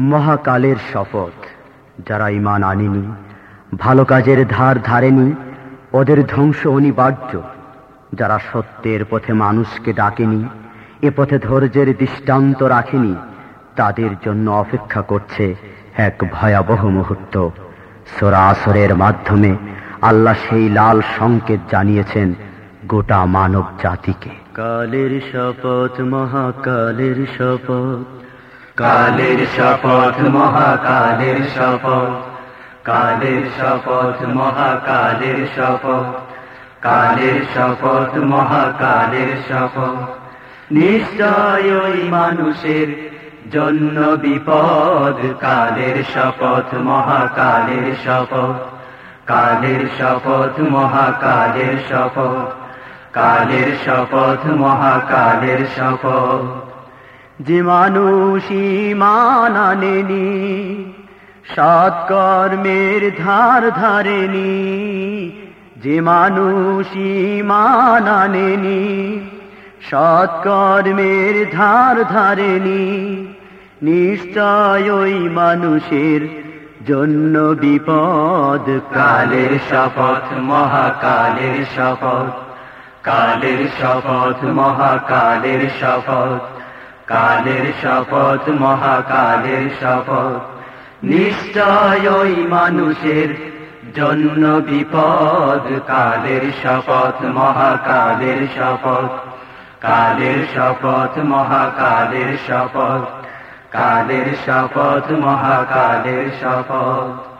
মহাকালের শপথ। যারা ইমান আনেনি, ভালো কাজের ধার ধারেনি, ওদের ধ্বংস অনিবার্য। যারা সত্যের পথে মানুষকে ডাকেনি, এ পথে ধৈর্যের দৃষ্টান্ত রাখেনি, তাদের জন্য অপেক্ষা করছে এক ভয়াবহ মুহূর্ত। সরাসরের মাধ্যমে আল্লাহ সেই লাল সংকেত জানিয়েছেন গোটা মানব জাতিকে কালের শপথ, মহাকালের শপথ। কালের শপথ, মহাকালের শপথ। কালের শপথ, মহাকালের শপথ। কালের শপথ, মহাকালের শপথ। নিশ্চয় ওই মানুষের জন্য বিপদ। কালের শপথ, মহাকালের শপথ। কালের শপথ, মহাকালের শপথ। কালের শপথ, মহাকালের শপথ। যে মানুষ ইমান আনেনি সৎকর্মের ধার ধারেনি, যে মানুষ ইমান আনেনি সৎকর্মের ধার ধারেনি, নিশ্চয় ওই মানুষের জন্য বিপদ কালের শপথ, মহাকালের শপথ, কালের শপথ, মহাকালের শপথ। কালের শপথ, মহাকালের শপথ। নিশ্চয় ওই মানুষের জন্য বিপদ, কালের শপথ, মহাকালের শপথ। কালের শপথ, মহাকালের শপথ। কালের শপথ, মহাকালের শপথ।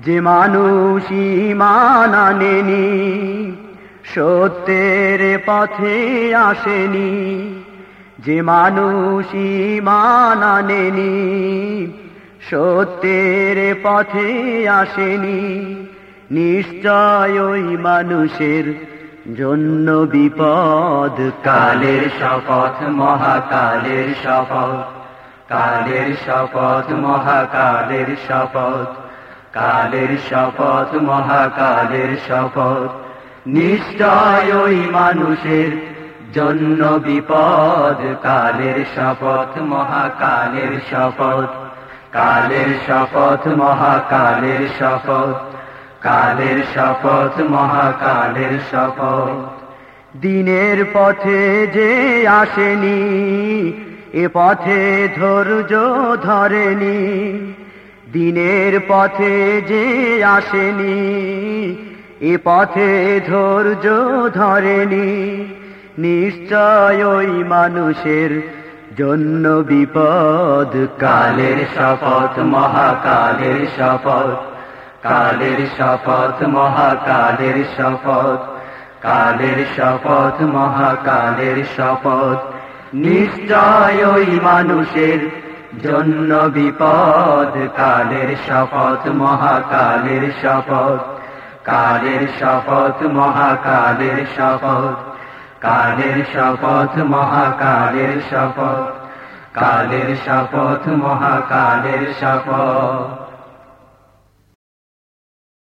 যে মানুষ ইমান আনেনি, সত্যের পথে আসেনি যে মানুষ ইমান আনেনি, সত্যের পথে আসেনি, নিশ্চয় ওই মানুষের জন্য বিপদ। কালের শপথ, মহাকালের শপথ, কালের শপথ, মহাকালের শপথ, কালের শপথ, মহাকালের শপথ, নিশ্চয় ওই মানুষের জন্য বিপদ, কালের শপথ, মহাকালের শপথ। কালের শপথ, মহাকালের শপথ। কালের শপথ, মহাকালের শপথ। দিনের পথে যে আসেনি, এ পথে ধৈর্য ধরেনি। দিনের পথে যে আসেনি, এ পথে ধৈর্য ধরেনি। নিশ্চয় ওই মানুষের জন্য বিপদ, কালের শপথ, মহাকালের শপথ, কালের শপথ, মহাকালের শপথ, কালের শপথ, মহাকালের শপথ। নিশ্চয় ওই মানুষের জন্য বিপদ, কালের শপথ, মহাকালের শপথ, কালের শপথ, মহাকালের শপথ। কালের শপথ মহাকালের শপথ কালের শপথ মহাকালের শপথ।